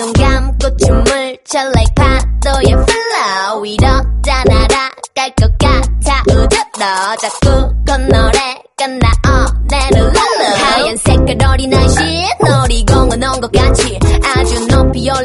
눈 감고 춤을 춰 like 파도의 flow. 이렇다 날아갈 것 같아. 우주로 자꾸 건너래 끝나. 어내를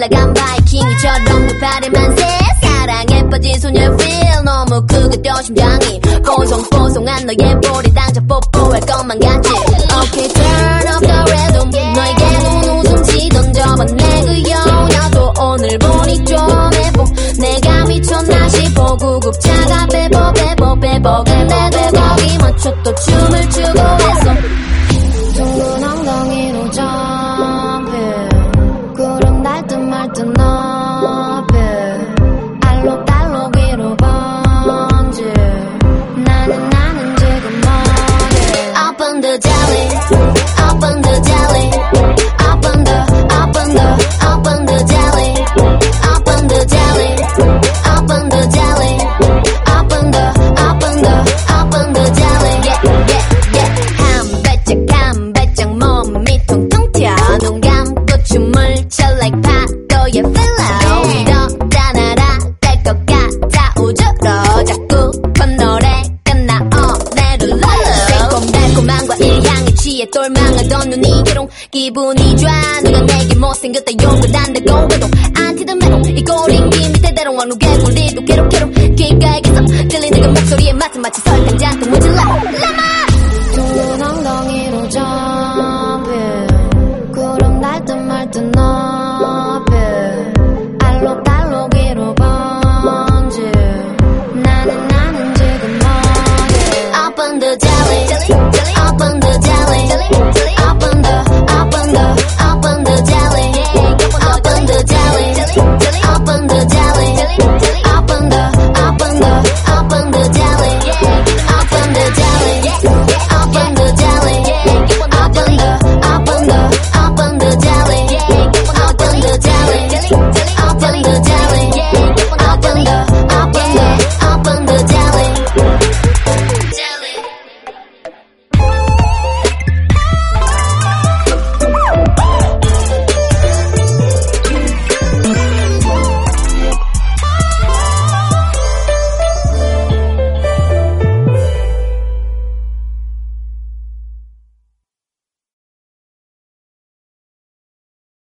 올라간 바이킹처럼 두 팔을 만세 사랑에 빠진 소녀 feel 너무 크고 또 심장이 뽀송뽀송한 너의 볼에 당장 뽀뽀할 것만 같지. Okay turn up the rhythm 너에게 눈 웃음지 던져봐 내그 여녀도 오늘 보니 좀 해보 내가 미쳤나 싶어. 구급차가 빼보 빼보 빼보 근데 거기 맞춰 또 춤을 추고 했어 취해 똘망하던 눈이 괴롱 기분이 좋아. 누가 내게 못생겼다 욕을 한다고 해도 안티든 메롱 이 대롱 왕룩의 꿀리도 괴롭괴롭 귓가에게